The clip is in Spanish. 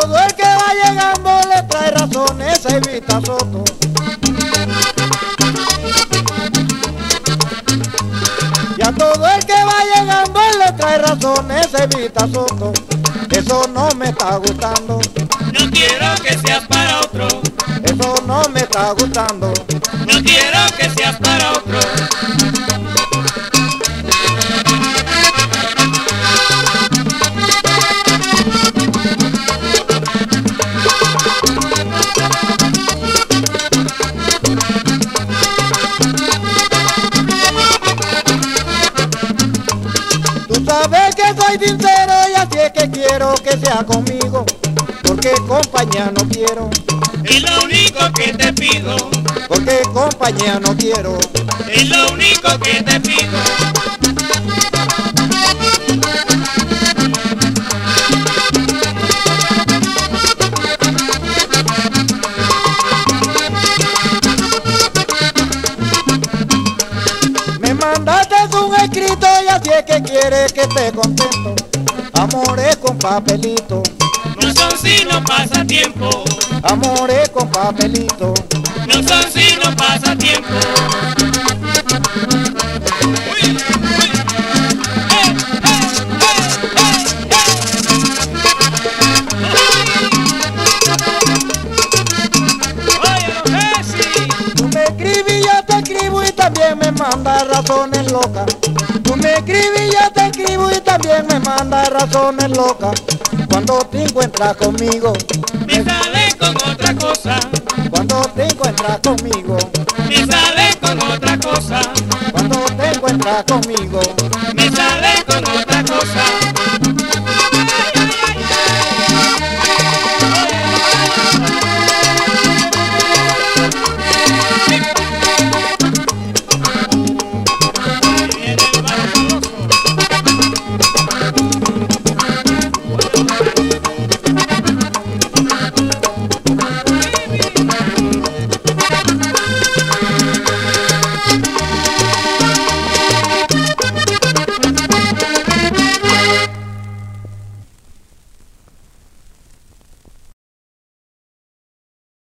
todo el que va llegando le trae razones a Evita Soto. Y a todo el que va llegando le trae razones a Evita Soto. Eso no me está gustando. No quiero que seas para otro. Eso no me está gustando. No quiero que seas para otro. Sabes que soy sincero y así es que quiero que sea conmigo, porque compañía no quiero, Es lo único que te pido, porque compañía no quiero. es lo único que te pido. Y así es que quieres que esté contento. Amores con papelito, No son sino pasatiempo, amores con papelito. no son sino pasatiempo. También me mandas razones locas. Tú me escribes y yo te escribo y también me mandas razones locas. Cuando te encuentras conmigo, Me sale con otra cosa, cuando te encuentras conmigo, me sale con otra cosa. cuando te encuentras conmigo.